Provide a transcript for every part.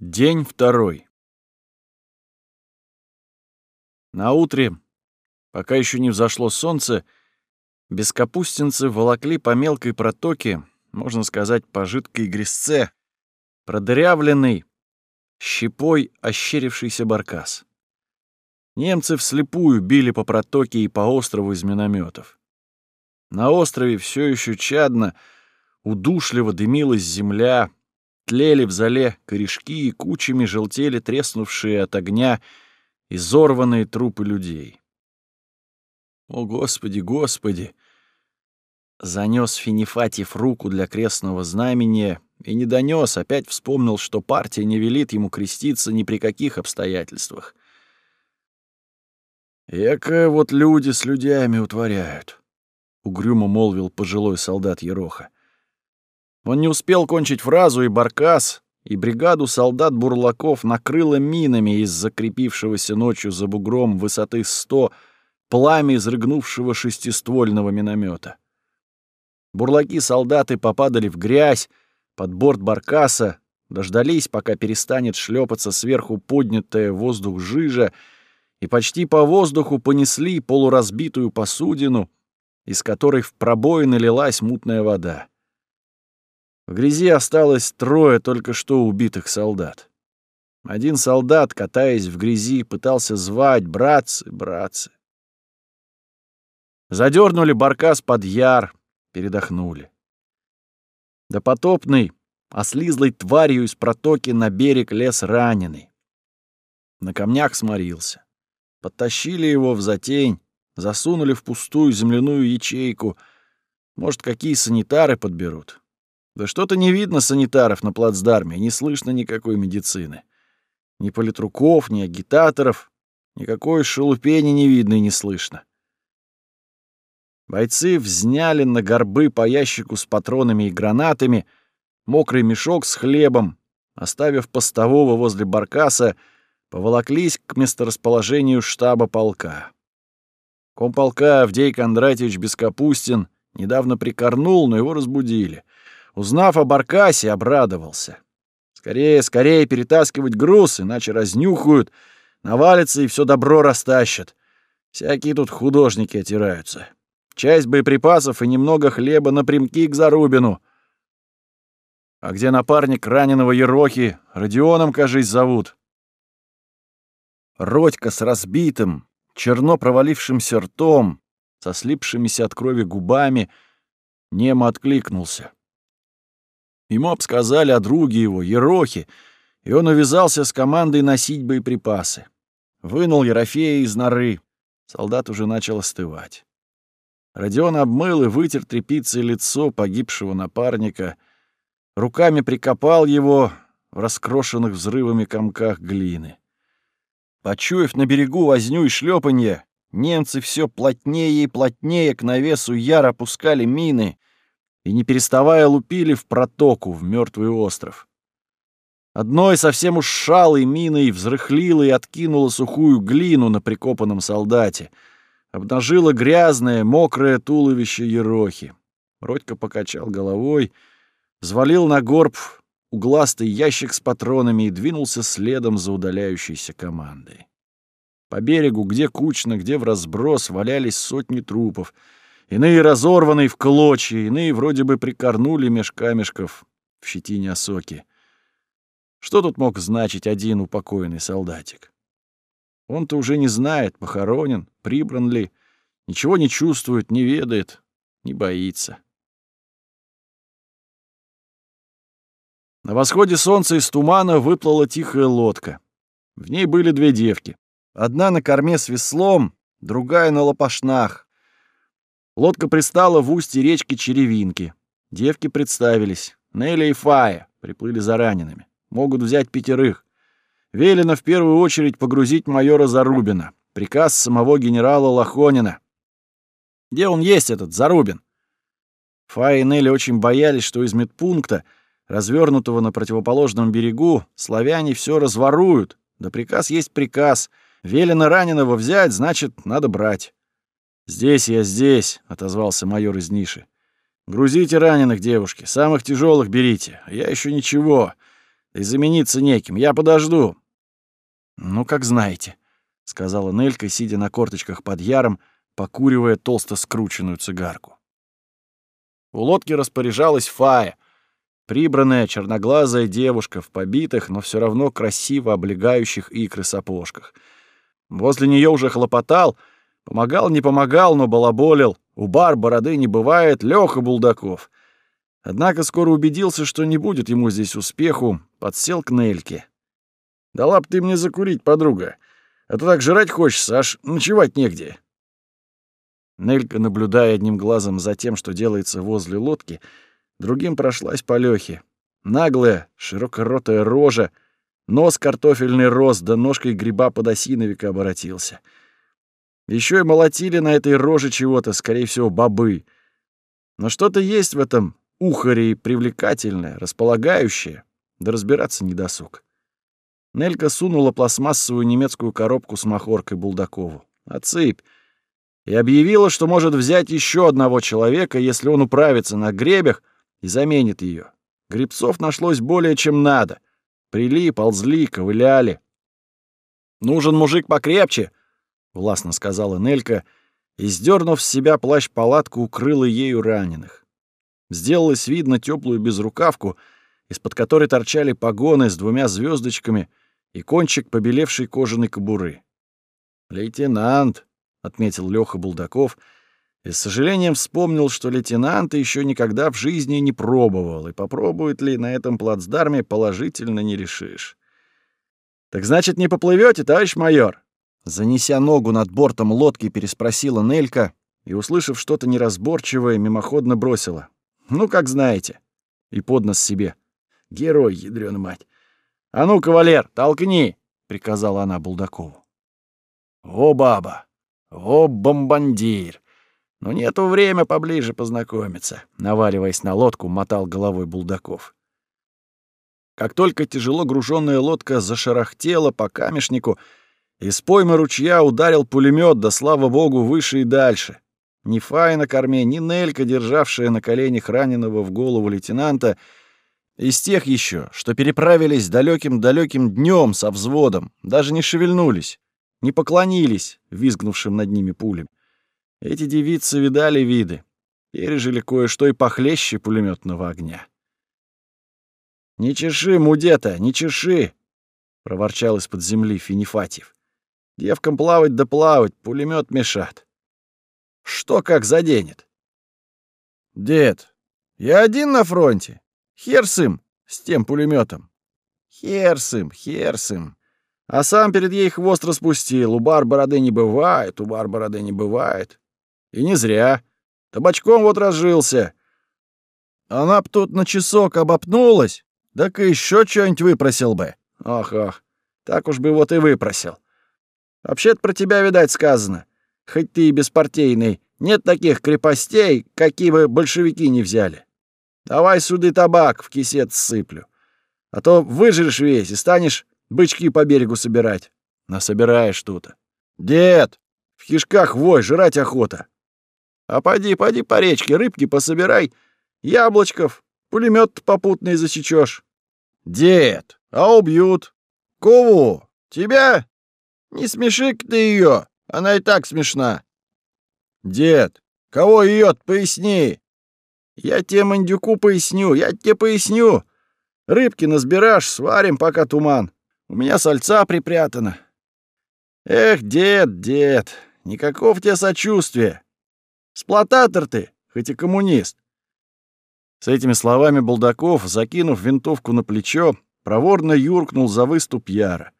День второй. На утре, пока еще не взошло солнце, бескапустинцы волокли по мелкой протоке, можно сказать, по жидкой грязце, продырявленный, щепой ощерившийся баркас. Немцы вслепую били по протоке и по острову из минометов. На острове все еще чадно, удушливо дымилась земля, Тлели в зале корешки и кучами желтели треснувшие от огня изорванные трупы людей. «О, Господи, Господи!» Занес Финифатьев руку для крестного знамения и не донес, опять вспомнил, что партия не велит ему креститься ни при каких обстоятельствах. «Экое вот люди с людьми утворяют», — угрюмо молвил пожилой солдат Ероха. Он не успел кончить фразу, и Баркас, и бригаду солдат-бурлаков накрыло минами из закрепившегося ночью за бугром высоты 100 пламя изрыгнувшего шестиствольного миномета. Бурлаки-солдаты попадали в грязь под борт Баркаса, дождались, пока перестанет шлепаться сверху поднятая воздух жижа, и почти по воздуху понесли полуразбитую посудину, из которой в пробоины лилась мутная вода. В грязи осталось трое только что убитых солдат. Один солдат, катаясь в грязи, пытался звать «братцы, братцы». Задернули баркас под яр, передохнули. Допотопный, ослизлой тварью из протоки на берег лес раненый. На камнях сморился. Подтащили его в затень, засунули в пустую земляную ячейку. Может, какие санитары подберут. Да что-то не видно санитаров на плацдарме, не слышно никакой медицины. Ни политруков, ни агитаторов, никакой шелупени не видно и не слышно. Бойцы взняли на горбы по ящику с патронами и гранатами, мокрый мешок с хлебом, оставив постового возле баркаса, поволоклись к месторасположению штаба полка. Комполка Авдей Кондратьевич Бескапустин недавно прикорнул, но его разбудили — Узнав о Баркасе, обрадовался. Скорее, скорее перетаскивать груз, иначе разнюхают, навалятся и все добро растащат. Всякие тут художники отираются. Часть боеприпасов и немного хлеба напрямки к Зарубину. А где напарник раненого Ерохи? Родионом, кажись, зовут. Родька с разбитым, черно провалившимся ртом, со слипшимися от крови губами, немо откликнулся. Ему обсказали о друге его, Ерохе, и он увязался с командой носить боеприпасы. Вынул Ерофея из норы. Солдат уже начал остывать. Родион обмыл и вытер тряпицей лицо погибшего напарника, руками прикопал его в раскрошенных взрывами комках глины. Почуяв на берегу возню и шлепанье, немцы все плотнее и плотнее к навесу яр опускали мины, и, не переставая, лупили в протоку, в мертвый остров. Одной совсем уж шалой миной взрыхлила и откинула сухую глину на прикопанном солдате, обнажила грязное, мокрое туловище Ерохи. Родька покачал головой, взвалил на горб угластый ящик с патронами и двинулся следом за удаляющейся командой. По берегу, где кучно, где в разброс, валялись сотни трупов — Иные разорванные в клочья, иные вроде бы прикорнули меж камешков в щетине осоки. Что тут мог значить один упокоенный солдатик? Он-то уже не знает, похоронен, прибран ли, ничего не чувствует, не ведает, не боится. На восходе солнца из тумана выплыла тихая лодка. В ней были две девки. Одна на корме с веслом, другая на лопашнах, Лодка пристала в устье речки Черевинки. Девки представились. Нелли и Фая приплыли за ранеными. Могут взять пятерых. Велено в первую очередь погрузить майора Зарубина. Приказ самого генерала Лохонина. Где он есть, этот Зарубин? Фая и Нелли очень боялись, что из медпункта, развернутого на противоположном берегу, славяне все разворуют. Да приказ есть приказ. Велено раненого взять, значит, надо брать. «Здесь я, здесь», — отозвался майор из ниши. «Грузите раненых, девушки, самых тяжелых берите. Я еще ничего. и замениться неким. Я подожду». «Ну, как знаете», — сказала Нелька, сидя на корточках под яром, покуривая толсто скрученную цигарку. У лодки распоряжалась Фая, прибранная черноглазая девушка в побитых, но все равно красиво облегающих икры сапожках. Возле нее уже хлопотал, помогал, не помогал, но балаболил. У бар бороды не бывает, Лёха Булдаков. Однако скоро убедился, что не будет ему здесь успеху, подсел к Нельке. «Дала б ты мне закурить, подруга, а то так жрать хочется, аж ночевать негде». Нелька, наблюдая одним глазом за тем, что делается возле лодки, другим прошлась по Лёхе. Наглая, широкоротая рожа, нос картофельный рост, да ножкой гриба подосиновика оборотился. Еще и молотили на этой роже чего-то, скорее всего, бобы. Но что-то есть в этом ухаре привлекательное, располагающее, да разбираться не досуг. Нелька сунула пластмассовую немецкую коробку с махоркой Булдакову. «Отсыпь!» и объявила, что может взять еще одного человека, если он управится на гребях и заменит ее. Гребцов нашлось более чем надо. Прили, ползли, ковыляли. «Нужен мужик покрепче», — властно сказала Нелька, и, сдернув с себя плащ-палатку, укрыла ею раненых. Сделалось видно теплую безрукавку, из-под которой торчали погоны с двумя звездочками и кончик побелевшей кожаной кобуры. «Лейтенант», — отметил Лёха Булдаков, и с сожалением вспомнил, что лейтенанта еще никогда в жизни не пробовал, и попробует ли на этом плацдарме положительно не решишь. «Так значит, не поплывете, товарищ майор?» Занеся ногу над бортом лодки, переспросила Нелька и, услышав что-то неразборчивое, мимоходно бросила. «Ну, как знаете». И поднос себе. «Герой, ядрёна мать!» «А ну, кавалер, толкни!» — приказала она Булдакову. «О, баба!» «О, бомбандир! Но нету время поближе познакомиться», — наваливаясь на лодку, мотал головой Булдаков. Как только тяжело груженная лодка зашарахтела по камешнику, из поймы ручья ударил пулемет, да, слава богу, выше и дальше. Ни Фай на корме, ни Нелька, державшая на коленях раненого в голову лейтенанта, из тех еще, что переправились далеким-далеким днем со взводом, даже не шевельнулись не поклонились визгнувшим над ними пулям. Эти девицы видали виды, пережили кое-что и похлеще пулеметного огня. «Не чеши, мудета, не чеши!» — проворчал из-под земли Финифатьев. «Девкам плавать да плавать, пулемет мешат. Что как заденет?» «Дед, я один на фронте. Хер с тем пулеметом. Хер с им, хер с им. А сам перед ей хвост распустил. У бар бороды не бывает, у бар бороды не бывает. И не зря. Табачком вот разжился. Она б тут на часок обопнулась, так и еще что-нибудь выпросил бы. Ах-ах, так уж бы вот и выпросил. Вообще-то про тебя, видать, сказано. Хоть ты и беспартийный, нет таких крепостей, какие бы большевики не взяли. Давай суды табак в кисет сыплю. А то выжрешь весь и станешь Бычки по берегу собирать. Насобираешь тут. Дед, в кишках вой, жрать охота. А поди, поди по речке, рыбки пособирай, яблочков, пулемет попутный засечешь. Дед, а убьют. Кого? Тебя? Не смеши-ка ты ее, она и так смешна. Дед, кого ее поясни. Я тебе, мандюку, поясню, я тебе поясню. Рыбки насбирашь, сварим, пока туман. У меня сальца припрятано. Эх, дед, дед, никакого тебе сочувствия. Сплотатор ты, хоть и коммунист. С этими словами Булдаков, закинув винтовку на плечо, проворно юркнул за выступ Яра.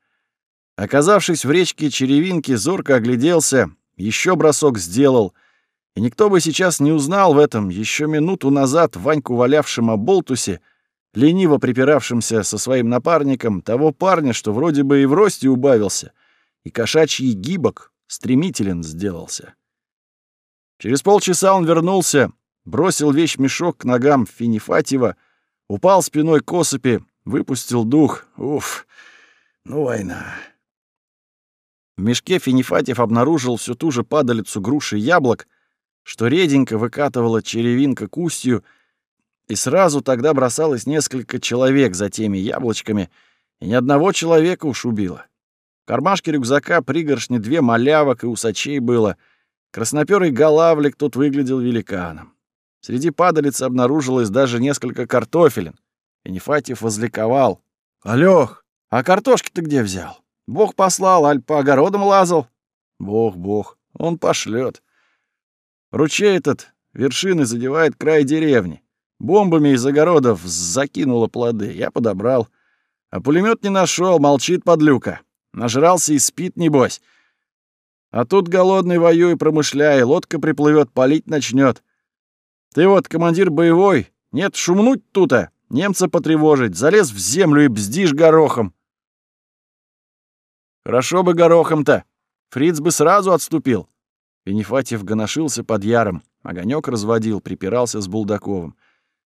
Оказавшись в речке Черевинки, зорко огляделся, еще бросок сделал, и никто бы сейчас не узнал в этом еще минуту назад Ваньку, валявшем о болтусе, лениво припиравшимся со своим напарником, того парня, что вроде бы и в росте убавился, и кошачий гибок стремителен сделался. Через полчаса он вернулся, бросил вещь-мешок к ногам Финифатьева, упал спиной к осыпи, выпустил дух. Уф, ну война. В мешке Финифатьев обнаружил всю ту же падалицу груши яблок, что реденько выкатывала черевинка к устью, И сразу тогда бросалось несколько человек за теми яблочками, и ни одного человека уж убило. В кармашке рюкзака пригоршни две малявок и усачей было. Краснопёрый голавлик тут выглядел великаном. Среди падалицы обнаружилось даже несколько картофелин. И Нефатьев возликовал. «Алёх, а картошки ты где взял? Бог послал, аль по огородам лазал?» «Бог, бог, он пошлет. Ручей этот вершины задевает край деревни. Бомбами из огородов закинуло плоды. Я подобрал. А пулемет не нашел, молчит подлюка. Нажрался и спит, небось. А тут голодный воюй, промышляй, лодка приплывет, палить начнет. Ты вот, командир боевой, нет, шумнуть тута, немца потревожить, залез в землю и бздишь горохом. Хорошо бы горохом-то. Фриц бы сразу отступил. Венефатьев гоношился под яром. Огонек разводил, припирался с Булдаковым.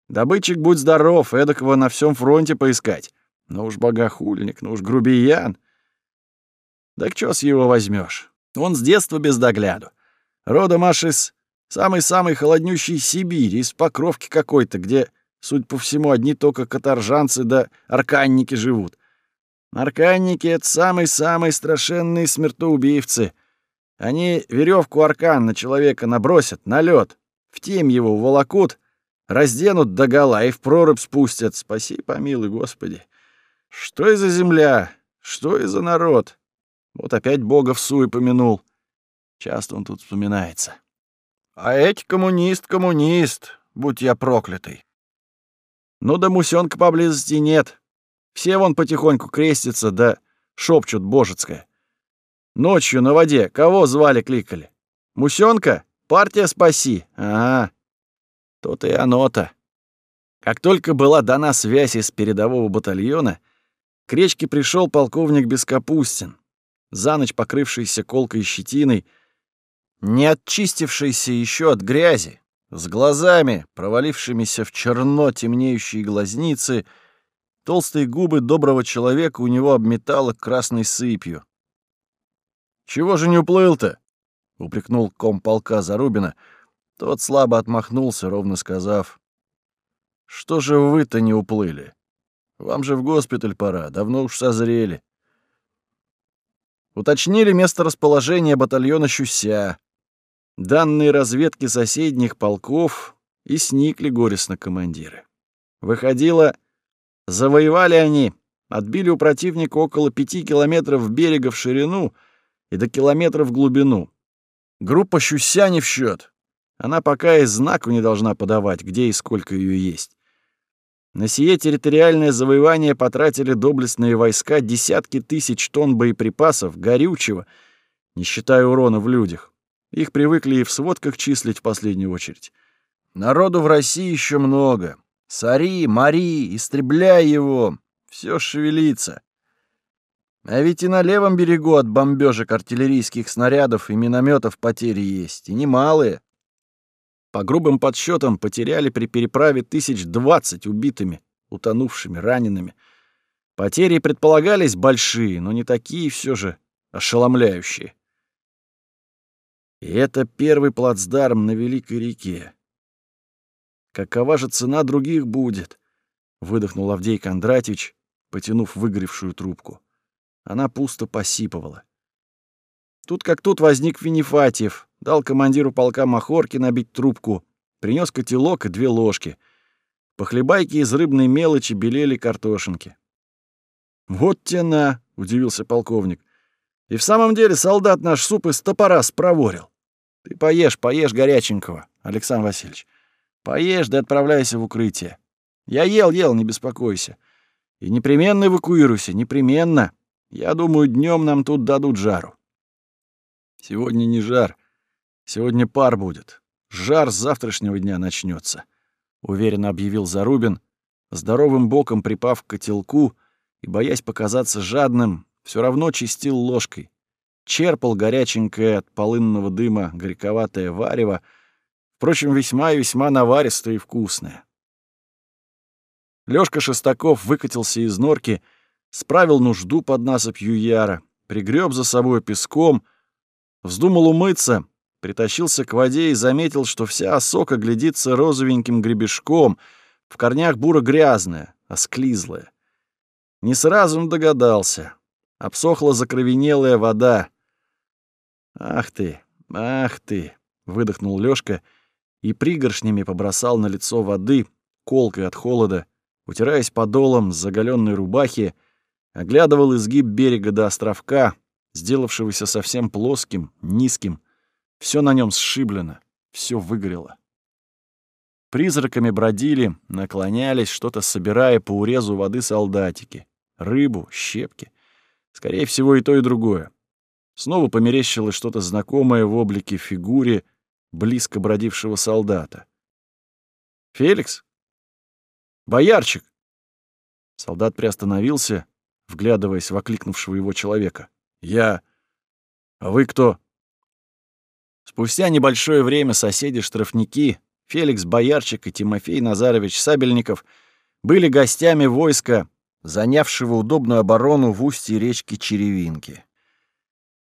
Добытчик, будь здоров, эдакого на всем фронте поискать. Ну уж богохульник, ну уж грубиян. Так чё с его возьмешь? Он с детства без догляду. Родом аж из самой-самой холоднющей Сибири, из Покровки какой-то, где, судя по всему, одни только каторжанцы да арканники живут. Арканники — это самые-самые страшенные смертоубийцы. Они веревку аркан на человека набросят, на лед, в тем его волокут, разденут догола и в прорубь спустят. Спаси, помилуй, Господи. Что это за земля? Что это за народ? Вот опять Бога в суе помянул. Часто он тут вспоминается. А эти коммунист, коммунист, будь я проклятый. Ну да мусёнка поблизости нет. Все вон потихоньку крестятся, да шепчут божецкое. Ночью на воде кого звали-кликали? Мусёнка? Партия спаси. Ага. То-то и оно-то. Как только была дана связь из передового батальона, к речке пришел полковник Бескапустин, за ночь покрывшийся колкой щетиной, не отчистившийся еще от грязи, с глазами, провалившимися в черно темнеющие глазницы, толстые губы доброго человека у него обметало красной сыпью. «Чего же не уплыл-то?» — упрекнул комполка Зарубина. Тот слабо отмахнулся, ровно сказав. «Что же вы-то не уплыли? Вам же в госпиталь пора, давно уж созрели». Уточнили место расположения батальона «Щуся», данные разведки соседних полков и сникли горестно командиры. Выходило, завоевали они, отбили у противника около пяти километров берега в ширину и до километра в глубину. Группа «Щуся» не в счет. Она пока и знаку не должна подавать, где и сколько ее есть. На сие территориальное завоевание потратили доблестные войска десятки тысяч тонн боеприпасов, горючего, не считая урона в людях. Их привыкли и в сводках числить в последнюю очередь. Народу в России еще много. Сари, мари, истребляй его. Все шевелится. А ведь и на левом берегу от бомбежек артиллерийских снарядов и минометов потери есть, и немалые. По грубым подсчетам потеряли при переправе тысяч двадцать убитыми, утонувшими, ранеными. Потери предполагались большие, но не такие все же ошеломляющие. И это первый плацдарм на Великой реке. Какова же цена других будет? Выдохнул Авдей Кондратьевич, потянув выгоревшую трубку. Она пусто посипывала. Тут как тут возник Винифатьев, дал командиру полка Махорки набить трубку, принес котелок и две ложки. По хлебайке из рыбной мелочи белели картошинки. «Вот тена!» — удивился полковник. «И в самом деле солдат наш суп из топора спроворил. Ты поешь, поешь горяченького, Александр Васильевич. Поешь да отправляйся в укрытие. Я ел, ел, не беспокойся. И непременно эвакуируйся, непременно. Я думаю, днем нам тут дадут жару. Сегодня не жар, сегодня пар будет. Жар с завтрашнего дня начнется, уверенно объявил Зарубин, здоровым боком припав к котелку и, боясь показаться жадным, все равно чистил ложкой, черпал горяченькое от полынного дыма горьковатое варево, впрочем, весьма и весьма наваристое и вкусное. Лёшка Шестаков выкатился из норки, справил нужду под насыпью яра, пригреб за собой песком, вздумал умыться, притащился к воде и заметил, что вся осока глядится розовеньким гребешком, В корнях буро-грязная, осклизлая. Не сразу он догадался. Обсохла закровенелая вода. «Ах ты, ах ты!» — выдохнул Лёшка и пригоршнями побросал на лицо воды, колкой от холода, утираясь подолом с заголенной рубахи, оглядывал изгиб берега до островка, сделавшегося совсем плоским, низким. Все на нем сшиблено, все выгорело. Призраками бродили, наклонялись, что-то собирая по урезу воды солдатики. Рыбу, щепки. Скорее всего, и то, и другое. Снова померещилось что-то знакомое в облике фигуре близко бродившего солдата. «Феликс? Боярчик!» Солдат приостановился, вглядываясь в окликнувшего его человека. «Я... А вы кто?» Спустя небольшое время соседи-штрафники, Феликс Боярчик и Тимофей Назарович Сабельников, были гостями войска, занявшего удобную оборону в устье речки Черевинки.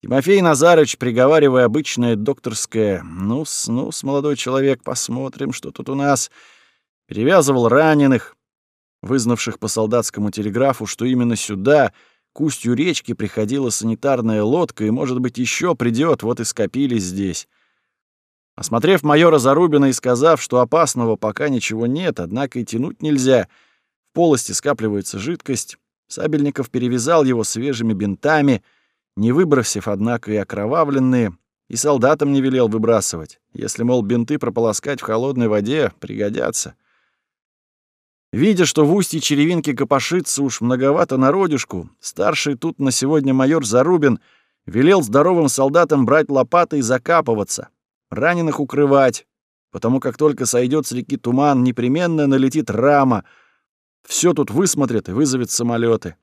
Тимофей Назарович, приговаривая обычное докторское «Ну-с, ну-с, молодой человек, посмотрим, что тут у нас», перевязывал раненых, вызнавших по солдатскому телеграфу, что именно сюда, к устью речки, приходила санитарная лодка, и, может быть, еще придет, вот и скопились здесь. Осмотрев майора Зарубина и сказав, что опасного пока ничего нет, однако и тянуть нельзя, в полости скапливается жидкость, Сабельников перевязал его свежими бинтами, не выбросив, однако, и окровавленные, и солдатам не велел выбрасывать. Если, мол, бинты прополоскать в холодной воде, пригодятся. Видя, что в устье черевинки копошится уж многовато народюшку, старший тут на сегодня майор Зарубин велел здоровым солдатам брать лопаты и закапываться, раненых укрывать, потому как только сойдет с реки туман, непременно налетит рама, все тут высмотрят и вызовет самолеты.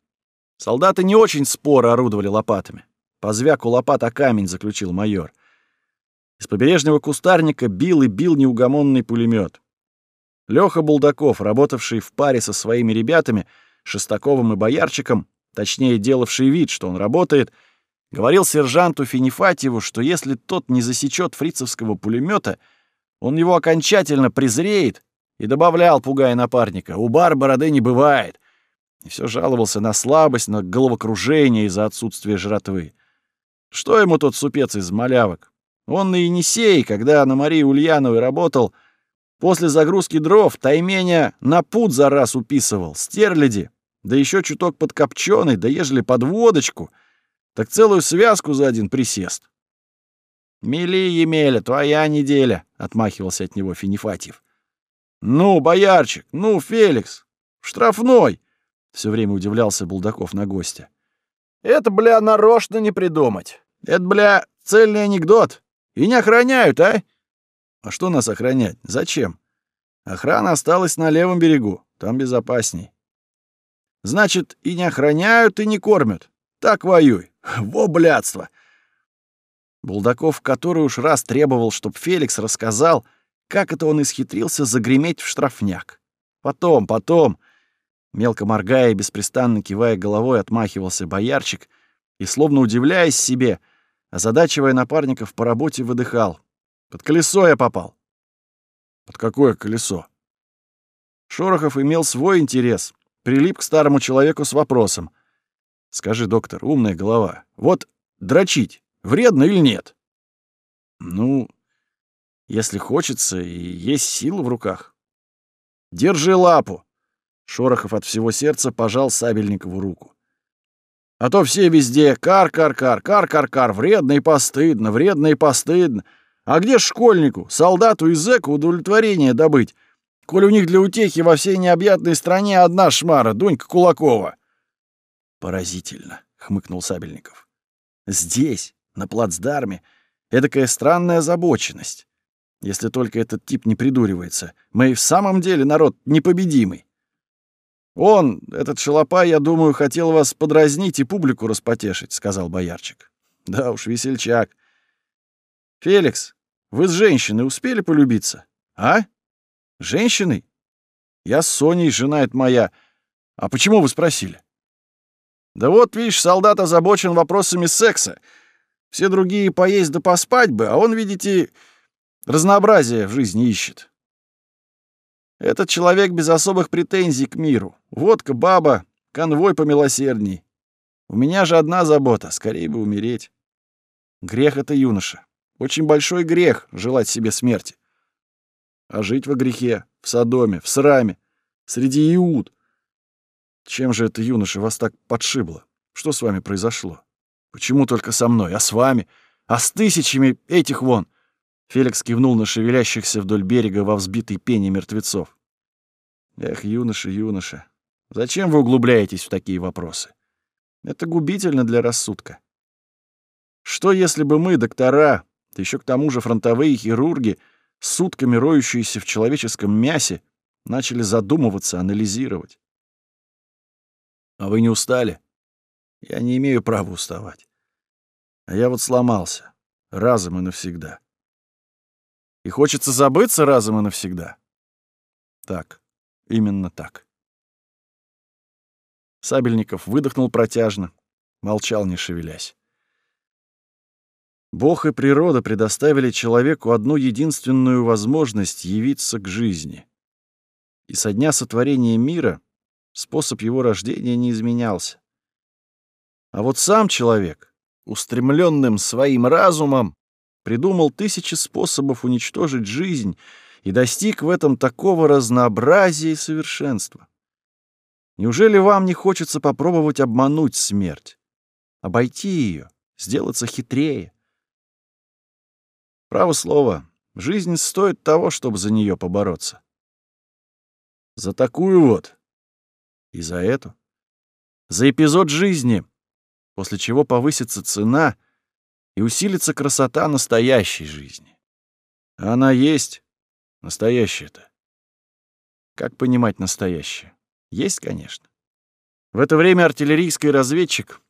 Солдаты не очень споро орудовали лопатами. По звяку лопат о камень заключил майор. Из побережного кустарника бил и бил неугомонный пулемет. Лёха Булдаков, работавший в паре со своими ребятами, Шестаковым и Боярчиком, точнее, делавший вид, что он работает, говорил сержанту Финифатьеву, что если тот не засечет фрицевского пулемета, он его окончательно презреет, и добавлял, пугая напарника, «У бар бороды не бывает», и все жаловался на слабость, на головокружение из-за отсутствия жратвы. Что ему тот супец из малявок? Он на Енисей, когда на Марии Ульяновой работал, После загрузки дров тайменя на пуд за раз уписывал, стерляди, да еще чуток подкопченый, да ежели под водочку, так целую связку за один присест. «Мели, Емеля, твоя неделя», — отмахивался от него Финифатьев. «Ну, боярчик, ну, Феликс, штрафной!» — все время удивлялся Булдаков на гостя. «Это, бля, нарочно не придумать. Это, бля, цельный анекдот. И не охраняют, а? А что нас охранять? Зачем? Охрана осталась на левом берегу, там безопасней. Значит, и не охраняют, и не кормят. Так воюй. Во блядство! Булдаков который уж раз требовал, чтоб Феликс рассказал, как это он исхитрился загреметь в штрафняк. Потом, потом, мелко моргая и беспрестанно кивая головой, отмахивался боярчик и, словно удивляясь себе, озадачивая напарников по работе, выдыхал. Под колесо я попал. Под какое колесо? Шорохов имел свой интерес, прилип к старому человеку с вопросом. Скажи, доктор, умная голова, вот дрочить вредно или нет? Ну, если хочется и есть сила в руках. Держи лапу. Шорохов от всего сердца пожал Сабельникову руку. А то все везде кар-кар-кар, кар-кар-кар, вредно и постыдно, вредно и постыдно. А где школьнику, солдату и зэку удовлетворение добыть, коль у них для утехи во всей необъятной стране одна шмара, Дунька Кулакова? Поразительно, хмыкнул Сабельников. Здесь, на плацдарме, эдакая странная озабоченность. Если только этот тип не придуривается. Мы и в самом деле народ непобедимый. Он, этот шалопай, я думаю, хотел вас подразнить и публику распотешить, сказал боярчик. Да уж, весельчак. «Феликс, вы с женщиной успели полюбиться? А? Женщиной? Я с Соней, жена это моя. А почему вы спросили?» «Да вот, видишь, солдат озабочен вопросами секса. Все другие поесть да поспать бы, а он, видите, разнообразие в жизни ищет». Этот человек без особых претензий к миру. Водка, баба, конвой помилосердней. У меня же одна забота — скорее бы умереть. Грех это, юноша. Очень большой грех желать себе смерти. А жить во грехе, в Содоме, в Сраме, среди Иуд. Чем же это, юноша, вас так подшибло? Что с вами произошло? Почему только со мной, а с вами? А с тысячами этих вон? Феликс кивнул на шевелящихся вдоль берега во взбитой пене мертвецов. Эх, юноша, юноша, зачем вы углубляетесь в такие вопросы? Это губительно для рассудка. Что если бы мы, доктора, да еще к тому же фронтовые хирурги, сутками роющиеся в человеческом мясе, начали задумываться, анализировать? А вы не устали? Я не имею права уставать. А я вот сломался. Разом и навсегда. И хочется забыться разом и навсегда. Так, именно так. Сабельников выдохнул протяжно, молчал, не шевелясь. Бог и природа предоставили человеку одну единственную возможность явиться к жизни. И со дня сотворения мира способ его рождения не изменялся. А вот сам человек, устремленным своим разумом, придумал тысячи способов уничтожить жизнь и достиг в этом такого разнообразия и совершенства. Неужели вам не хочется попробовать обмануть смерть, обойти ее, сделаться хитрее? Право слово, жизнь стоит того, чтобы за нее побороться. За такую вот. И за эту. За эпизод жизни, после чего повысится цена — и усилится красота настоящей жизни. А она есть настоящая-то. Как понимать настоящее? Есть, конечно. В это время артиллерийский разведчик,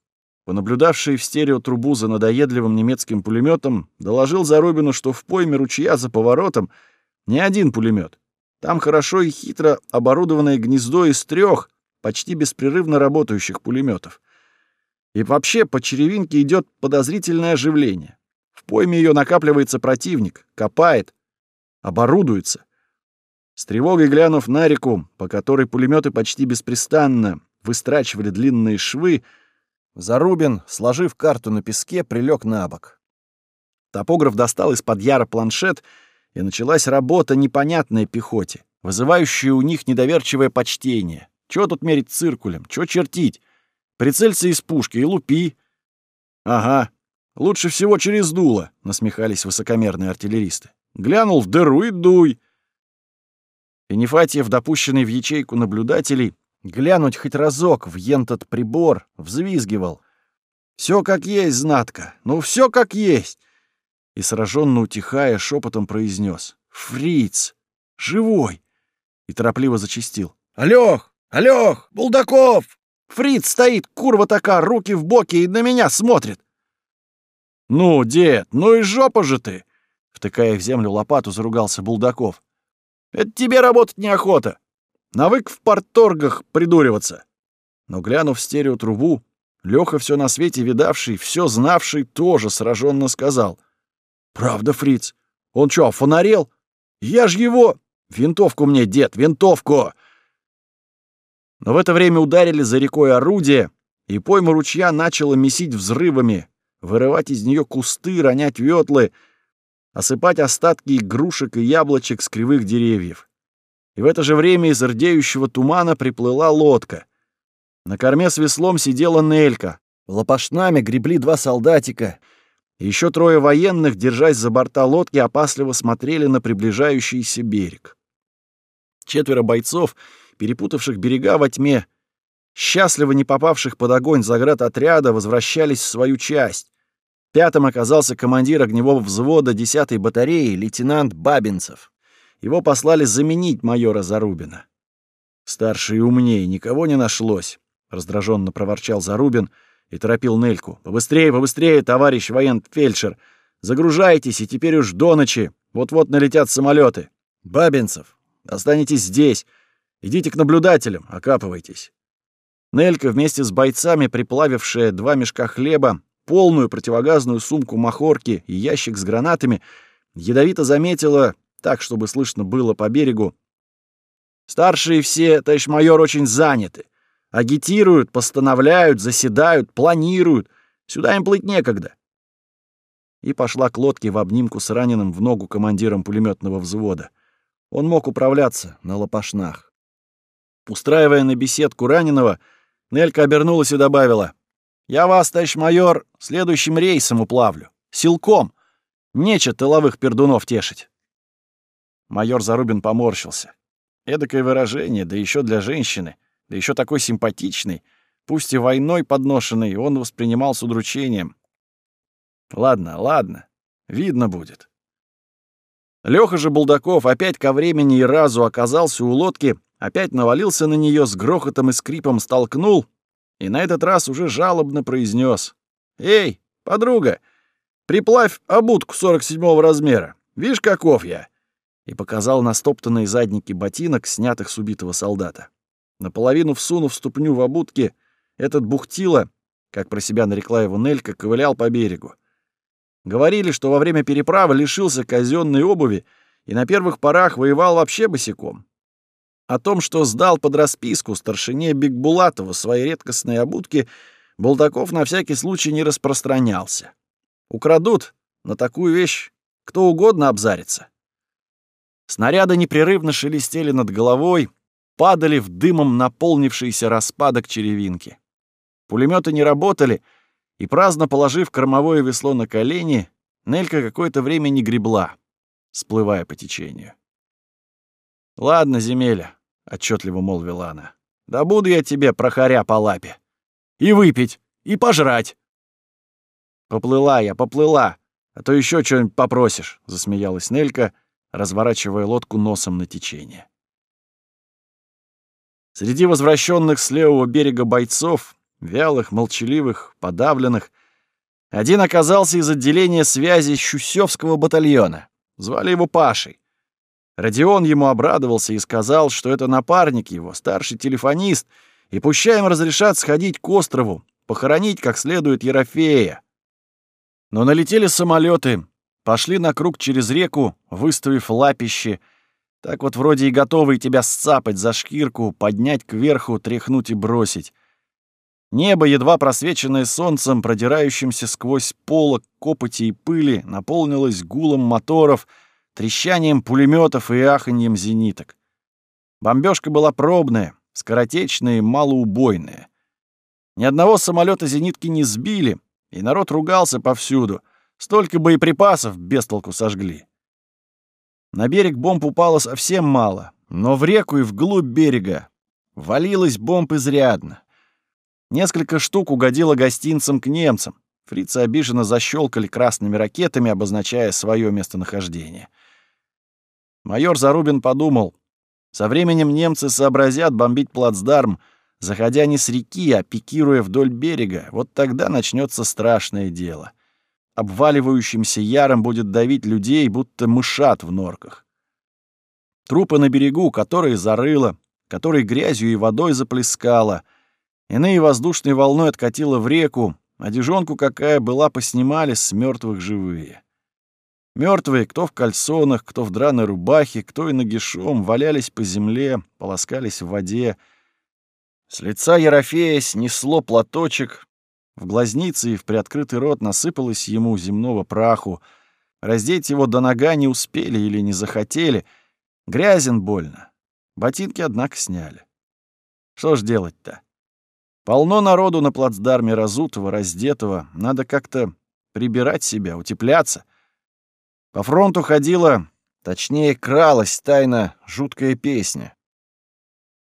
понаблюдавший в стереотрубу за надоедливым немецким пулеметом, доложил Зарубину, что в пойме ручья за поворотом не один пулемет. Там хорошо и хитро оборудованное гнездо из трех почти беспрерывно работающих пулеметов. И вообще по черевинке идет подозрительное оживление. В пойме ее накапливается противник, копает, оборудуется. С тревогой глянув на реку, по которой пулеметы почти беспрестанно выстрачивали длинные швы, Зарубин, сложив карту на песке, прилег на бок. Топограф достал из-под яра планшет, и началась работа непонятной пехоте, вызывающая у них недоверчивое почтение. Чего тут мерить циркулем? Чего чертить? Прицелься из пушки и лупи. Ага, лучше всего через дуло, насмехались высокомерные артиллеристы. Глянул в дыру и дуй. Финифатьев, допущенный в ячейку наблюдателей, глянуть хоть разок в ентот прибор, взвизгивал. Все как есть, знатка, ну все как есть. И сраженно утихая, шепотом произнес: Фриц! Живой! И торопливо зачистил. Алёх! Алёх! Булдаков! Фриц стоит, курва такая, руки в боки и на меня смотрит. «Ну, дед, ну и жопа же ты!» Втыкая в землю лопату, заругался Булдаков. «Это тебе работать неохота. Навык в порторгах придуриваться». Но глянув в стереотрубу, Лёха все на свете видавший, все знавший, тоже сраженно сказал. «Правда, Фриц? Он что, фонарел? Я ж его... Винтовку мне, дед, винтовку!» Но в это время ударили за рекой орудия, и пойма ручья начала месить взрывами, вырывать из нее кусты, ронять ветлы, осыпать остатки игрушек и яблочек с кривых деревьев. И в это же время из рдеющего тумана приплыла лодка. На корме с веслом сидела Нелька. Лопашнами гребли два солдатика. Еще трое военных, держась за борта лодки, опасливо смотрели на приближающийся берег. Четверо бойцов — перепутавших берега во тьме, счастливо не попавших под огонь отряда, возвращались в свою часть. Пятым оказался командир огневого взвода 10-й батареи лейтенант Бабинцев. Его послали заменить майора Зарубина. Старший и умнее никого не нашлось, раздраженно проворчал Зарубин и торопил Нельку. Побыстрее, побыстрее, товарищ военфельдшер. Загружайтесь, и теперь уж до ночи. Вот-вот налетят самолеты. Бабинцев, останетесь здесь. Идите к наблюдателям, окапывайтесь. Нелька вместе с бойцами, приплавившая два мешка хлеба, полную противогазную сумку махорки и ящик с гранатами, ядовито заметила, так, чтобы слышно было по берегу, Старшие все, товарищ майор, очень заняты. Агитируют, постановляют, заседают, планируют. Сюда им плыть некогда. И пошла к лодке в обнимку с раненым в ногу командиром пулеметного взвода. Он мог управляться на лопашнах. Устраивая на беседку раненого, Нелька обернулась и добавила. «Я вас, товарищ майор, следующим рейсом уплавлю. Силком. Нече тыловых пердунов тешить». Майор Зарубин поморщился. Эдакое выражение, да еще для женщины, да еще такой симпатичный, пусть и войной подношенный, он воспринимал с удручением. Ладно, ладно, видно будет. Лёха же Булдаков опять ко времени и разу оказался у лодки, опять навалился на нее с грохотом и скрипом столкнул, и на этот раз уже жалобно произнес: «Эй, подруга, приплавь обутку 47-го размера. Видишь, каков я?» и показал на стоптанные задники ботинок, снятых с убитого солдата. Наполовину всунув ступню в обутки, этот бухтило, как про себя нарекла его Нелька, ковылял по берегу. Говорили, что во время переправы лишился казенной обуви и на первых порах воевал вообще босиком. О том, что сдал под расписку старшине Бигбулатову свои редкостные обутки, Булдаков на всякий случай не распространялся. Украдут, на такую вещь кто угодно обзарится. Снаряды непрерывно шелестели над головой, падали в дымом наполнившийся распадок черевинки. Пулеметы не работали, и, праздно положив кормовое весло на колени, Нелька какое-то время не гребла, сплывая по течению. «Ладно, земеля», — отчетливо молвила она, — «да буду я тебе, прохоря по лапе. И выпить, и пожрать». «Поплыла я, поплыла, а то еще что-нибудь попросишь», — засмеялась Нелька, разворачивая лодку носом на течение. Среди возвращенных с левого берега бойцов, вялых, молчаливых, подавленных, один оказался из отделения связи Щусевского батальона. Звали его Пашей. Родион ему обрадовался и сказал, что это напарник его, старший телефонист, и пущай им разрешат сходить к острову, похоронить как следует Ерофея. Но налетели самолеты, Пошли на круг через реку, выставив лапище. Так вот вроде и готовые тебя сцапать за шкирку, поднять кверху, тряхнуть и бросить. Небо, едва просвеченное солнцем, продирающимся сквозь полок копоти и пыли, наполнилось гулом моторов, трещанием пулеметов и аханьем зениток. Бомбежка была пробная, скоротечная и малоубойная. Ни одного самолета зенитки не сбили, и народ ругался повсюду — Столько боеприпасов без толку сожгли. На берег бомб упало совсем мало, но в реку и вглубь берега валилось бомб изрядно. Несколько штук угодило гостинцам к немцам. Фрицы обиженно защелкали красными ракетами, обозначая свое местонахождение. Майор Зарубин подумал, со временем немцы сообразят бомбить плацдарм, заходя не с реки, а пикируя вдоль берега. Вот тогда начнется страшное дело — обваливающимся яром будет давить людей, будто мышат в норках. Трупы на берегу, которые зарыло, которые грязью и водой заплескало, иные воздушной волной откатило в реку, одежонку какая была поснимали с мертвых живые. Мертвые, кто в кальсонах, кто в драной рубахе, кто и нагишом, валялись по земле, полоскались в воде. С лица Ерофея снесло платочек, в глазницы и в приоткрытый рот насыпалось ему земного праху. Раздеть его до нога не успели или не захотели. Грязен больно. Ботинки, однако, сняли. Что ж делать-то? Полно народу на плацдарме разутого, раздетого. Надо как-то прибирать себя, утепляться. По фронту ходила, точнее, кралась тайна жуткая песня.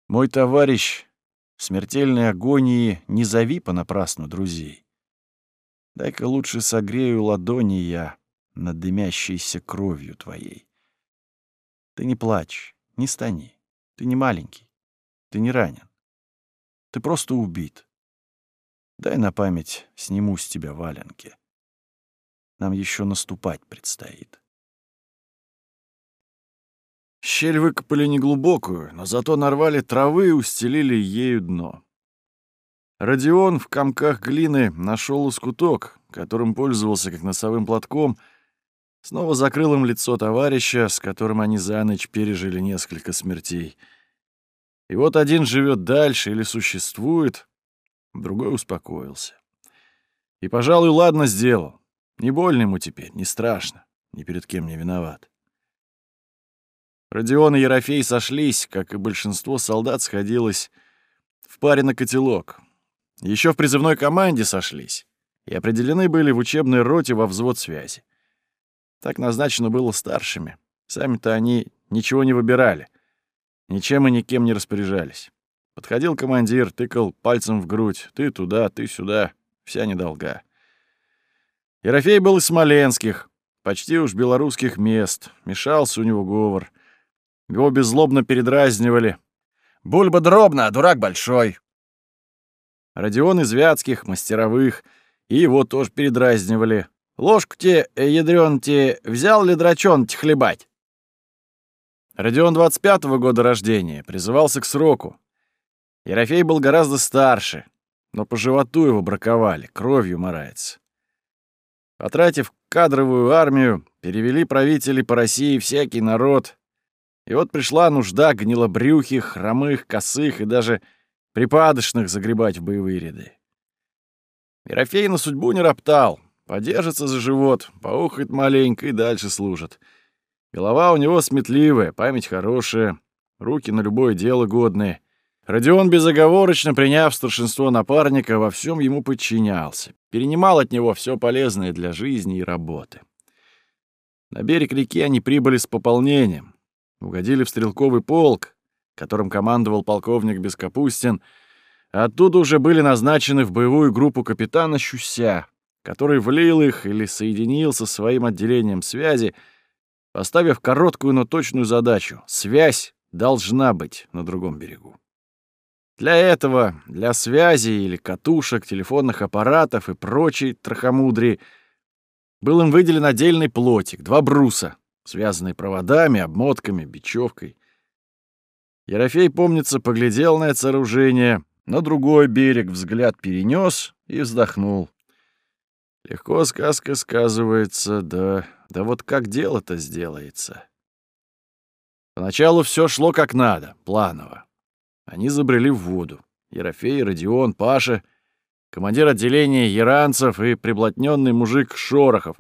Мой товарищ в смертельной агонии не зови понапрасну друзей. Дай-ка лучше согрею ладони я над дымящейся кровью твоей. Ты не плачь, не стани. Ты не маленький, ты не ранен. Ты просто убит. Дай на память сниму с тебя валенки. Нам еще наступать предстоит. Щель выкопали неглубокую, но зато нарвали травы и устелили ею дно. Родион в комках глины нашел лоскуток, которым пользовался как носовым платком, снова закрыл им лицо товарища, с которым они за ночь пережили несколько смертей, И вот один живет дальше или существует, другой успокоился. И, пожалуй, ладно сделал. Не больно ему теперь, не страшно, ни перед кем не виноват. Родион и Ерофей сошлись, как и большинство солдат сходилось в паре на котелок. Еще в призывной команде сошлись и определены были в учебной роте во взвод связи. Так назначено было старшими. Сами-то они ничего не выбирали. Ничем и никем не распоряжались. Подходил командир, тыкал пальцем в грудь. Ты туда, ты сюда. Вся недолга. Ерофей был из смоленских, почти уж белорусских мест. Мешался у него говор. Его беззлобно передразнивали. «Бульба дробна, а дурак большой!» Родион из Вятских, мастеровых, и его тоже передразнивали. «Ложку те, э, ядрён те, взял ли драчон хлебать?» Родион 25-го года рождения, призывался к сроку. Ерофей был гораздо старше, но по животу его браковали, кровью морается. Потратив кадровую армию, перевели правители по России всякий народ. И вот пришла нужда гнилобрюхих, хромых, косых и даже припадочных загребать в боевые ряды. Ерофей на судьбу не роптал, подержится за живот, поухает маленько и дальше служит — Голова у него сметливая, память хорошая, руки на любое дело годные. Родион, безоговорочно приняв старшинство напарника, во всем ему подчинялся, перенимал от него все полезное для жизни и работы. На берег реки они прибыли с пополнением, угодили в стрелковый полк, которым командовал полковник Бескапустин, а оттуда уже были назначены в боевую группу капитана Щуся, который влил их или соединил со своим отделением связи — поставив короткую, но точную задачу — связь должна быть на другом берегу. Для этого, для связи или катушек, телефонных аппаратов и прочей трахомудрии был им выделен отдельный плотик, два бруса, связанные проводами, обмотками, бечевкой. Ерофей, помнится, поглядел на это сооружение, на другой берег взгляд перенес и вздохнул. Легко сказка сказывается, да да вот как дело-то сделается? Поначалу все шло как надо, планово. Они забрели в воду. Ерофей, Родион, Паша, командир отделения Яранцев и приблотненный мужик Шорохов,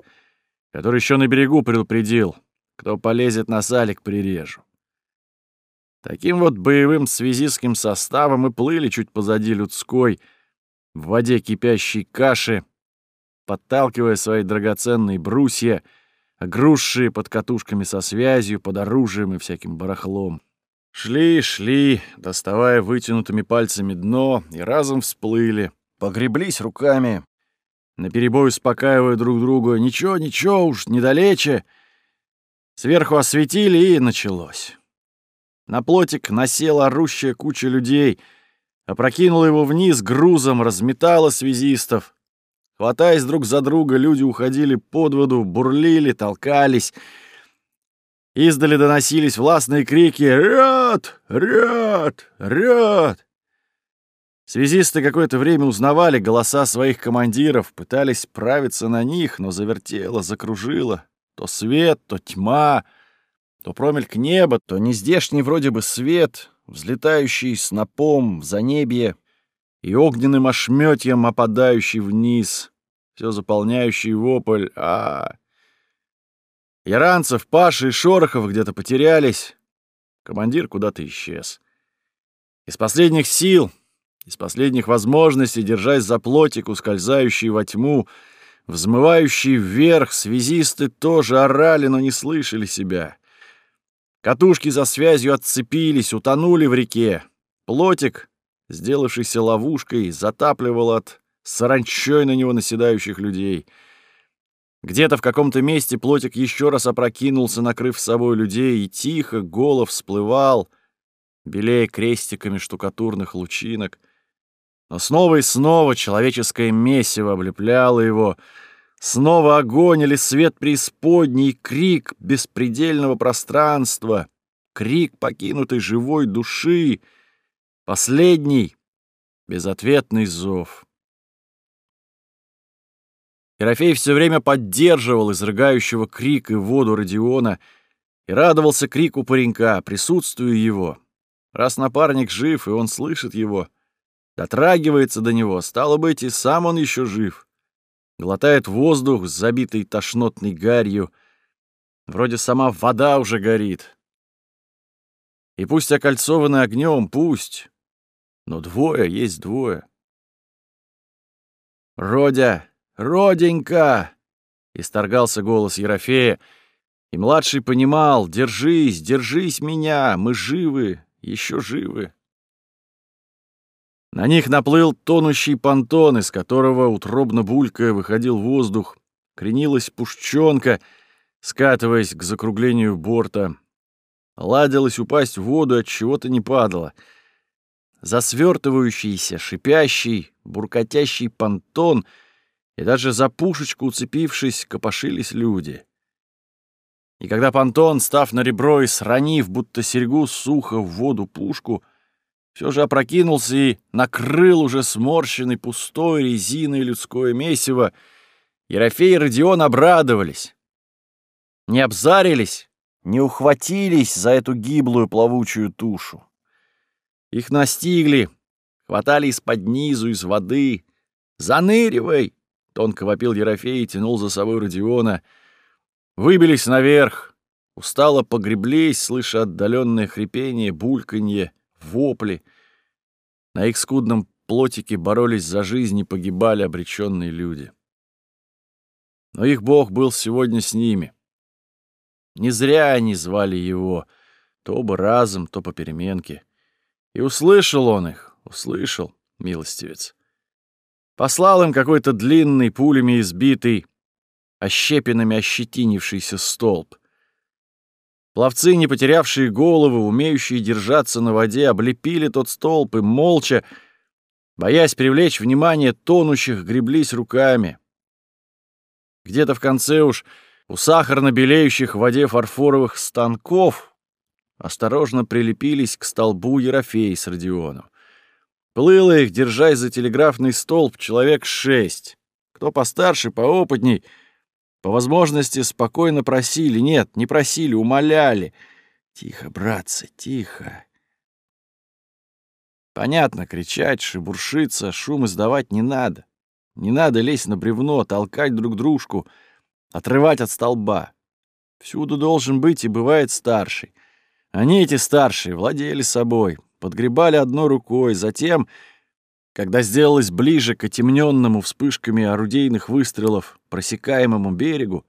который еще на берегу предупредил, кто полезет на салик, прирежу. Таким вот боевым связистским составом и плыли чуть позади людской, в воде кипящей каши, подталкивая свои драгоценные брусья — огрузшие под катушками со связью, под оружием и всяким барахлом. Шли, шли, доставая вытянутыми пальцами дно, и разом всплыли, погреблись руками, наперебой успокаивая друг друга. «Ничего, ничего уж, недалече!» Сверху осветили, и началось. На плотик насела орущая куча людей, опрокинула его вниз грузом, разметала связистов. Хватаясь друг за друга, люди уходили под воду, бурлили, толкались. Издали доносились властные крики «Ряд! Ряд! Ряд!». Связисты какое-то время узнавали голоса своих командиров, пытались правиться на них, но завертело, закружило. То свет, то тьма, то промельк неба, то нездешний вроде бы свет, взлетающий снопом в занебье и огненным ошметьем опадающий вниз, все заполняющий вопль а, Яранцев, Паша и Шорохов где-то потерялись. Командир куда-то исчез. Из последних сил, из последних возможностей, держась за плотик, ускользающий во тьму, взмывающий вверх, связисты тоже орали, но не слышали себя. Катушки за связью отцепились, утонули в реке. Плотик сделавшийся ловушкой, затапливал от саранчой на него наседающих людей. Где-то в каком-то месте плотик еще раз опрокинулся, накрыв с собой людей, и тихо голов всплывал, белее крестиками штукатурных лучинок. Но снова и снова человеческое месиво облепляло его, снова огонь или свет преисподней, крик беспредельного пространства, крик покинутой живой души — Последний безответный зов. Ерофей все время поддерживал изрыгающего крик и воду Родиона и радовался крику паренька, присутствию его. Раз напарник жив, и он слышит его, дотрагивается до него, стало быть, и сам он еще жив. Глотает воздух, забитый тошнотной гарью. Вроде сама вода уже горит. И пусть окольцованы огнем, пусть. Но двое есть двое. «Родя! Роденька!» — исторгался голос Ерофея, и младший понимал, «Держись, держись меня, мы живы, еще живы». На них наплыл тонущий понтон, из которого, утробно булькая, выходил воздух, кренилась пушчонка, скатываясь к закруглению борта. Ладилась упасть в воду, от чего-то не падала. Засвертывающийся, шипящий, буркотящий понтон, и даже за пушечку уцепившись, копошились люди. И когда понтон, став на ребро и сранив, будто серьгу сухо в воду пушку, все же опрокинулся и накрыл уже сморщенный пустой резиной людское месиво, Ерофей и Родион обрадовались. Не обзарились, не ухватились за эту гиблую плавучую тушу. Их настигли, хватали из-под низу, из воды. «Заныривай!» — тонко вопил Ерофей и тянул за собой Родиона. Выбились наверх, устало погреблись, слыша отдаленное хрипение, бульканье, вопли. На их скудном плотике боролись за жизнь и погибали обреченные люди. Но их Бог был сегодня с ними. Не зря они звали его, то бы разом, то по переменке. И услышал он их, услышал, милостивец. Послал им какой-то длинный, пулями избитый, ощепинами ощетинившийся столб. Пловцы, не потерявшие головы, умеющие держаться на воде, облепили тот столб и молча, боясь привлечь внимание тонущих, греблись руками. Где-то в конце уж у сахарно белеющих в воде фарфоровых станков осторожно прилепились к столбу Ерофей с Родионом. Плыло их, держась за телеграфный столб, человек шесть. Кто постарше, поопытней — по возможности спокойно просили, нет, не просили, умоляли. Тихо, братцы, тихо. Понятно, кричать, шебуршиться, шум издавать не надо. Не надо лезть на бревно, толкать друг дружку, отрывать от столба. Всюду должен быть и бывает старший. Они, эти старшие, владели собой, подгребали одной рукой, затем когда сделалось ближе к отемненному вспышками орудийных выстрелов просекаемому берегу,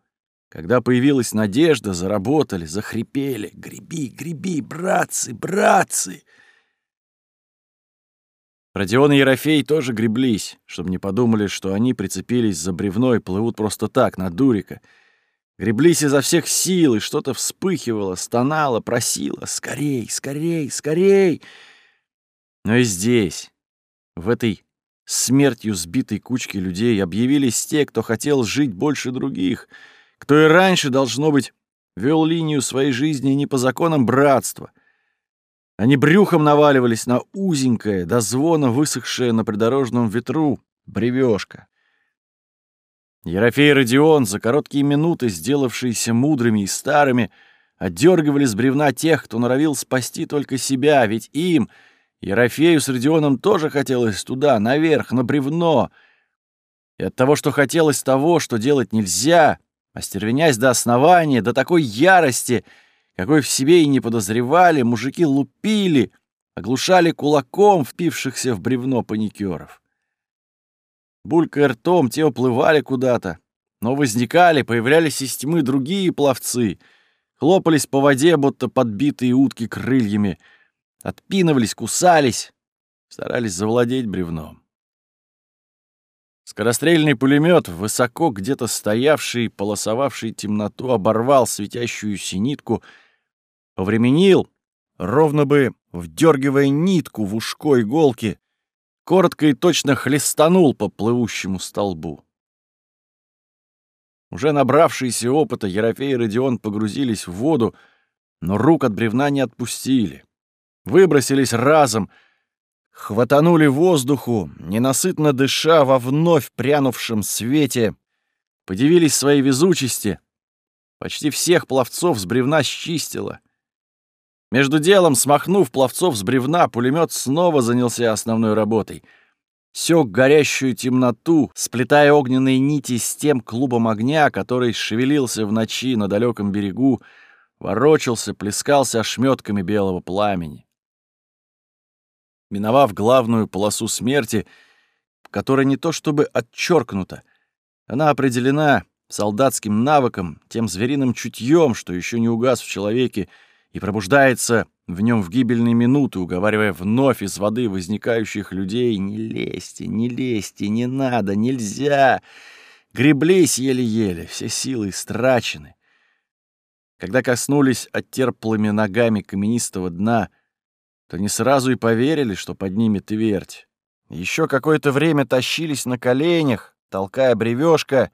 когда появилась надежда, заработали, захрипели. «Греби, греби, братцы, братцы!» Родион и Ерофей тоже греблись, чтобы не подумали, что они прицепились за бревно и плывут просто так, на дурика. Греблись изо всех сил, и что-то вспыхивало, стонало, просило «Скорей, скорей, скорей!» Но и здесь, в этой смертью сбитой кучке людей объявились те, кто хотел жить больше других, кто и раньше, должно быть, вел линию своей жизни не по законам братства. Они брюхом наваливались на узенькое, до звона высохшее на придорожном ветру бревешко. Ерофей Родион, за короткие минуты, сделавшиеся мудрыми и старыми, отдергивали с бревна тех, кто норовил спасти только себя, ведь им — Ерофею с Родионом тоже хотелось туда, наверх, на бревно. И от того, что хотелось того, что делать нельзя, остервенясь до основания, до такой ярости, какой в себе и не подозревали, мужики лупили, оглушали кулаком впившихся в бревно паникеров. Булькая ртом, те уплывали куда-то, но возникали, появлялись из тьмы другие пловцы, хлопались по воде, будто подбитые утки крыльями — Отпинывались, кусались, старались завладеть бревном. Скорострельный пулемет, высоко где-то стоявший, полосовавший темноту, оборвал светящуюся нитку, повременил, ровно бы вдергивая нитку в ушко иголки, коротко и точно хлестанул по плывущему столбу. Уже набравшиеся опыта Ерофей и Родион погрузились в воду, но рук от бревна не отпустили выбросились разом, хватанули воздуху, ненасытно дыша во вновь прянувшем свете, подивились своей везучести. Почти всех пловцов с бревна счистило. Между делом, смахнув пловцов с бревна, пулемет снова занялся основной работой. Сёк горящую темноту, сплетая огненные нити с тем клубом огня, который шевелился в ночи на далеком берегу, ворочался, плескался ошметками белого пламени. Миновав главную полосу смерти, которая не то чтобы отчеркнута, она определена солдатским навыком, тем звериным чутьем, что еще не угас в человеке, и пробуждается в нем в гибельные минуты, уговаривая вновь из воды возникающих людей «Не лезьте, не лезьте, не надо, нельзя!» Греблись еле-еле, все силы истрачены. Когда коснулись оттерплыми ногами каменистого дна, то не сразу и поверили, что поднимет твердь. Еще какое-то время тащились на коленях, толкая бревешко,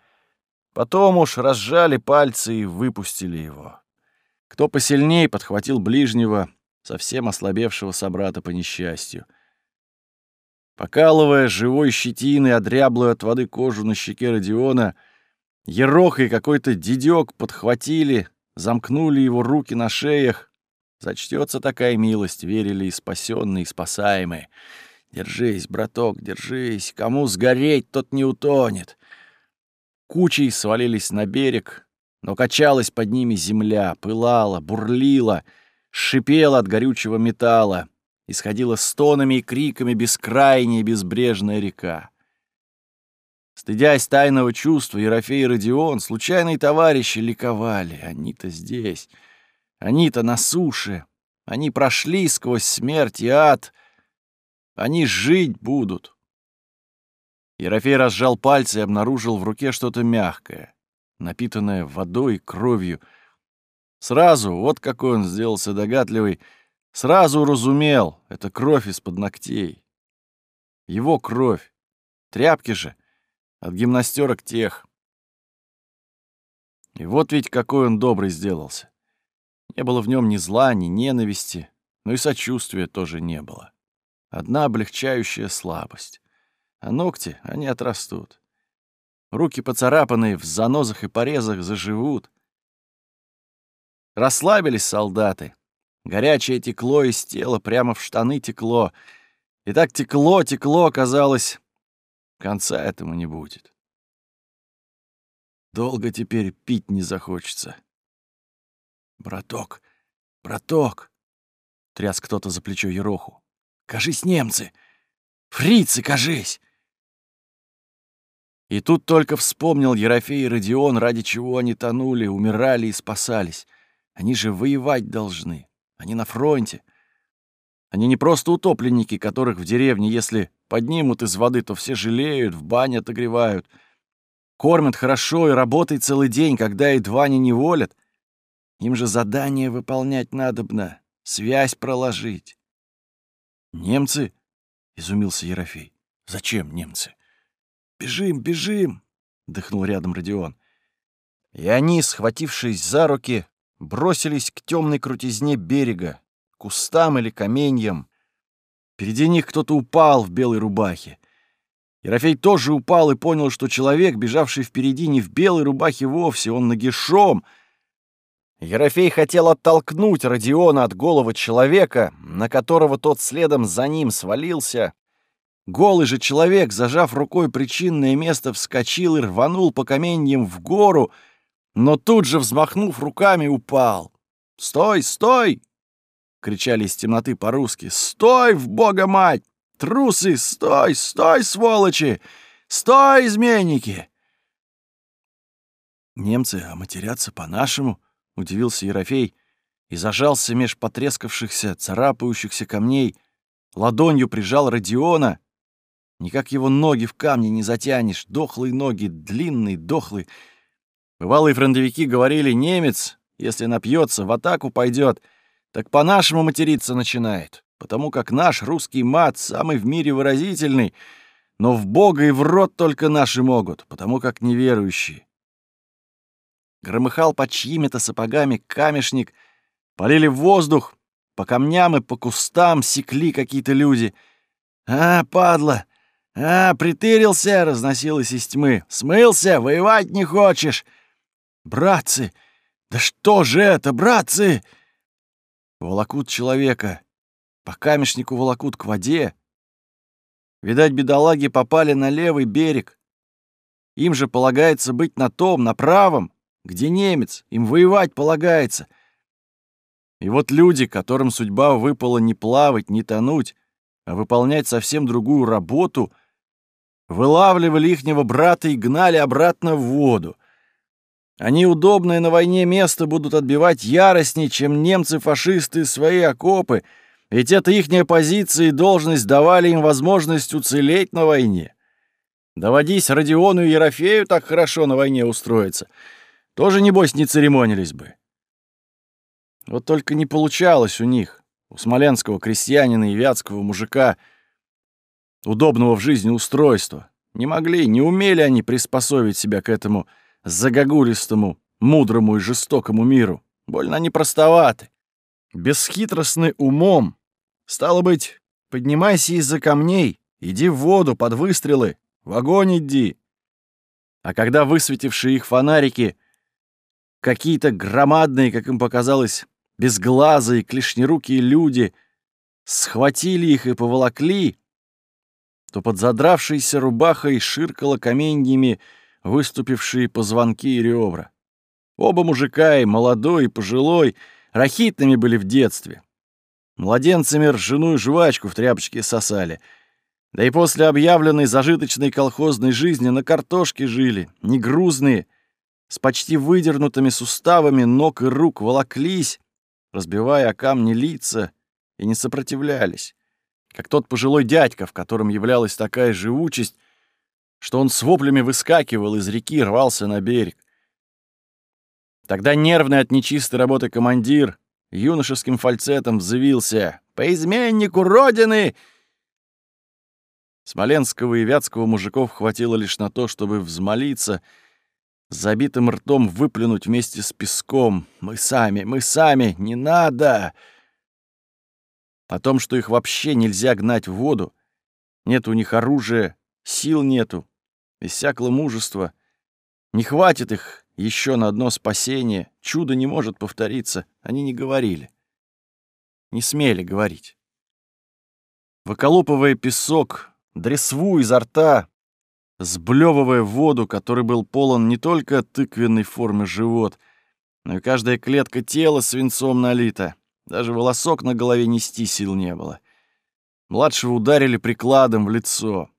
потом уж разжали пальцы и выпустили его. Кто посильней подхватил ближнего, совсем ослабевшего собрата по несчастью. Покалывая живой щетиной, одряблую от воды кожу на щеке Родиона, Ерох и какой-то дедёк подхватили, замкнули его руки на шеях. Зачтется такая милость, верили и спасенные, и спасаемые. Держись, браток, держись, кому сгореть, тот не утонет. Кучей свалились на берег, но качалась под ними земля, пылала, бурлила, шипела от горючего металла, исходила стонами и криками бескрайняя безбрежная река. Стыдясь тайного чувства, Ерофей и Родион, случайные товарищи, ликовали. Они-то здесь, они-то на суше, они прошли сквозь смерть и ад, они жить будут. Ерофей разжал пальцы и обнаружил в руке что-то мягкое напитанная водой кровью. Сразу, вот какой он сделался догадливый, сразу уразумел, это кровь из-под ногтей. Его кровь. Тряпки же. От гимнастерок тех. И вот ведь какой он добрый сделался. Не было в нем ни зла, ни ненависти, но и сочувствия тоже не было. Одна облегчающая слабость. А ногти, они отрастут. Руки поцарапанные в занозах и порезах заживут. Расслабились солдаты. Горячее текло из тела прямо в штаны текло. И так текло, текло, казалось, конца этому не будет. Долго теперь пить не захочется. «Браток, браток!» — тряс кто-то за плечо Ероху. «Кажись, немцы! Фрицы, кажись!» И тут только вспомнил Ерофей и Родион, ради чего они тонули, умирали и спасались. Они же воевать должны. Они на фронте. Они не просто утопленники, которых в деревне, если поднимут из воды, то все жалеют, в бане отогревают. Кормят хорошо и работают целый день, когда едва не неволят. Им же задание выполнять надобно, связь проложить. «Немцы?» — изумился Ерофей. «Зачем немцы?» «Бежим, бежим!» — дыхнул рядом Родион. И они, схватившись за руки, бросились к темной крутизне берега, кустам или каменьям. Впереди них кто-то упал в белой рубахе. Ерофей тоже упал и понял, что человек, бежавший впереди, не в белой рубахе вовсе, он нагишом. Ерофей хотел оттолкнуть Родиона от голого человека, на которого тот следом за ним свалился, Голый же человек, зажав рукой причинное место, вскочил и рванул по каменьям в гору, но тут же, взмахнув руками, упал. «Стой, стой!» — кричали из темноты по-русски. «Стой, в бога мать! Трусы, стой, стой, сволочи! Стой, изменники!» «Немцы, а матерятся по-нашему?» — удивился Ерофей и зажался меж потрескавшихся, царапающихся камней, ладонью прижал Родиона — Никак его ноги в камни не затянешь. Дохлые ноги, длинные, дохлые. Бывалые фронтовики говорили, немец, если напьется, в атаку пойдет, так по-нашему материться начинает, потому как наш русский мат самый в мире выразительный, но в Бога и в рот только наши могут, потому как неверующие. Громыхал под чьими-то сапогами камешник, полили воздух, по камням и по кустам секли какие-то люди. «А, падла! «А, притырился!» — разносилось из тьмы. «Смылся? Воевать не хочешь?» «Братцы! Да что же это, братцы!» Волокут человека, по камешнику волокут к воде. Видать, бедолаги попали на левый берег. Им же полагается быть на том, на правом, где немец, им воевать полагается. И вот люди, которым судьба выпала не плавать, не тонуть, а выполнять совсем другую работу, вылавливали ихнего брата и гнали обратно в воду. Они удобное на войне место будут отбивать яростней, чем немцы-фашисты свои окопы, ведь это ихняя позиция и должность давали им возможность уцелеть на войне. Доводись Родиону и Ерофею так хорошо на войне устроиться, тоже, небось, не церемонились бы. Вот только не получалось у них, у смоленского крестьянина и вятского мужика, удобного в жизни устройства. Не могли, не умели они приспособить себя к этому загогулистому, мудрому и жестокому миру. Больно они простоваты. Бесхитростны умом. Стало быть, поднимайся из-за камней, иди в воду под выстрелы, в огонь иди. А когда высветившие их фонарики, какие-то громадные, как им показалось, безглазые, клешнерукие люди схватили их и поволокли, то под задравшейся рубахой ширкало каменьями выступившие позвонки и ребра. Оба мужика, и молодой, и пожилой, рахитными были в детстве. Младенцами ржаную жвачку в тряпочке сосали. Да и после объявленной зажиточной колхозной жизни на картошке жили, не грузные, с почти выдернутыми суставами ног и рук волоклись, разбивая камни лица, и не сопротивлялись. Как тот пожилой дядька, в котором являлась такая же участь, что он с воплями выскакивал из реки, рвался на берег. Тогда нервный от нечистой работы командир юношеским фальцетом взвился «По изменнику Родины!» Смоленского и Вятского мужиков хватило лишь на то, чтобы взмолиться, забитым ртом выплюнуть вместе с песком. «Мы сами, мы сами, не надо!» О том, что их вообще нельзя гнать в воду, нет у них оружия, Сил нету, иссякло мужество. Не хватит их еще на одно спасение, чудо не может повториться, они не говорили. Не смели говорить. Выколупывая песок, дресву изо рта, сблевывая воду, который был полон не только тыквенной формы живот, но и каждая клетка тела свинцом налита. Даже волосок на голове нести сил не было. Младшего ударили прикладом в лицо.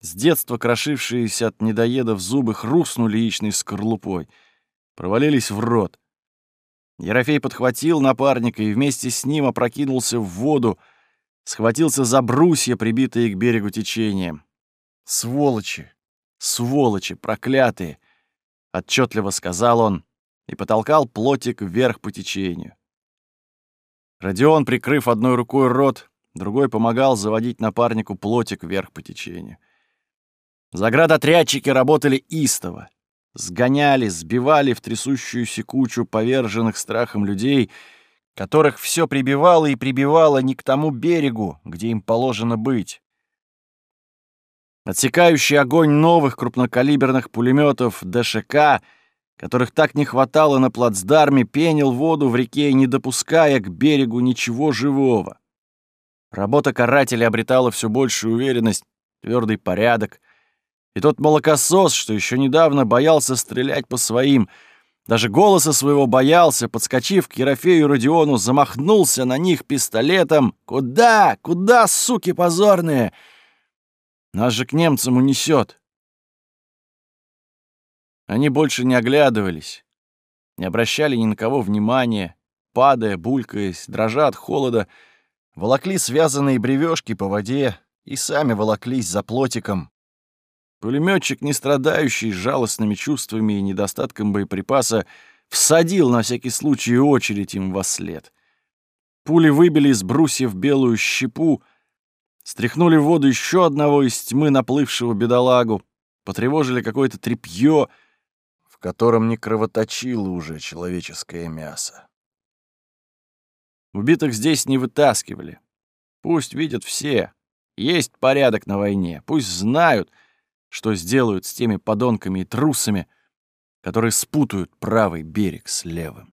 С детства крошившиеся от недоедов зубы хрустнули яичной скорлупой, провалились в рот. Ерофей подхватил напарника и вместе с ним опрокинулся в воду, схватился за брусья, прибитые к берегу течением. «Сволочи! Сволочи! Проклятые!» — отчетливо сказал он и потолкал плотик вверх по течению. Родион, прикрыв одной рукой рот, другой помогал заводить напарнику плотик вверх по течению. Заградотрядчики работали истово. Сгоняли, сбивали в трясущуюся кучу поверженных страхом людей, которых все прибивало и прибивало не к тому берегу, где им положено быть. Отсекающий огонь новых крупнокалиберных пулеметов ДШК, которых так не хватало на плацдарме, пенил воду в реке, не допуская к берегу ничего живого. Работа карателя обретала все большую уверенность, твердый порядок — и тот молокосос, что еще недавно боялся стрелять по своим, даже голоса своего боялся, подскочив к Ерофею Родиону, замахнулся на них пистолетом. «Куда? Куда, суки позорные? Нас же к немцам унесет!» Они больше не оглядывались, не обращали ни на кого внимания, падая, булькаясь, дрожа от холода, волокли связанные бревешки по воде и сами волоклись за плотиком, Пулеметчик, не страдающий жалостными чувствами и недостатком боеприпаса, всадил на всякий случай очередь им во след. Пули выбили из брусьев белую щепу, стряхнули в воду еще одного из тьмы наплывшего бедолагу, потревожили какое-то тряпье, котором не кровоточило уже человеческое мясо. Убитых здесь не вытаскивали. Пусть видят все. Есть порядок на войне. Пусть знают — что сделают с теми подонками и трусами, которые спутают правый берег с левым.